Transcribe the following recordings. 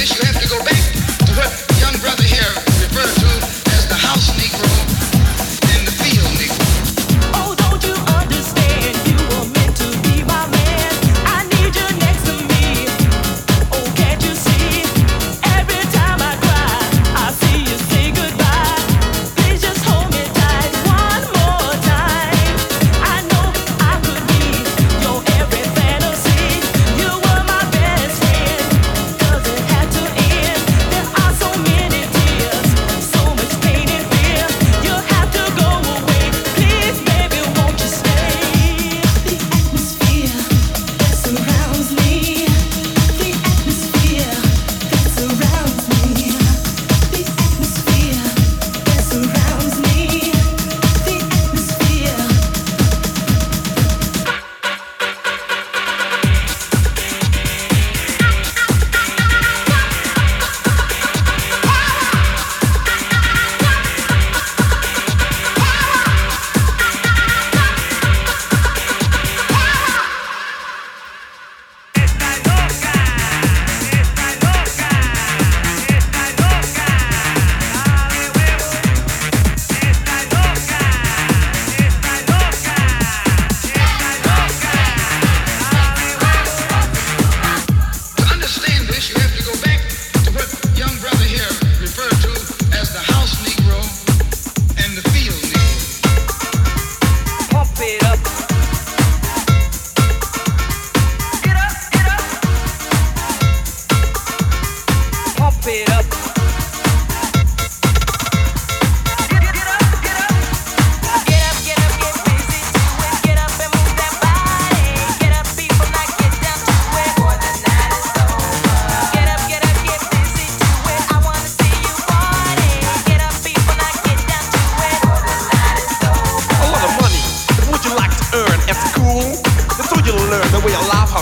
this, you have to go back to what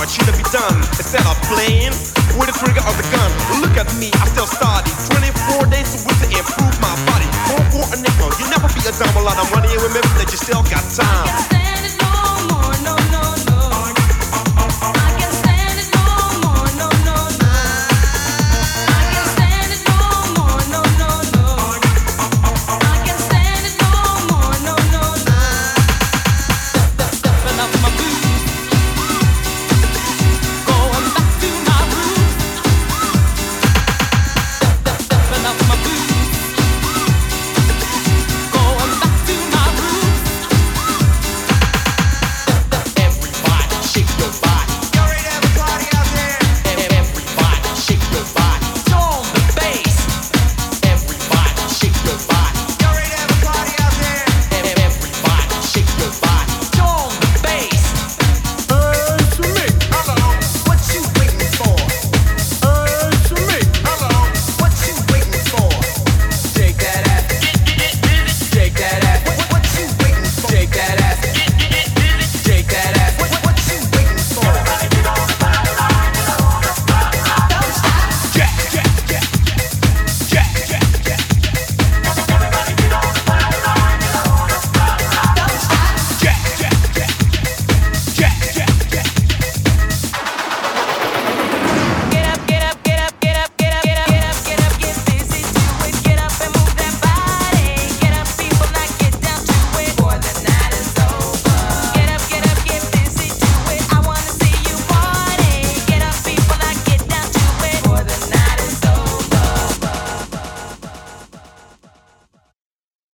what should be done instead of playing with the trigger of the gun. Look at me, I still study. 24 days a week to improve my body. Don't for a nickel, you never be a dumb lot. I'm running away, remember that you still got.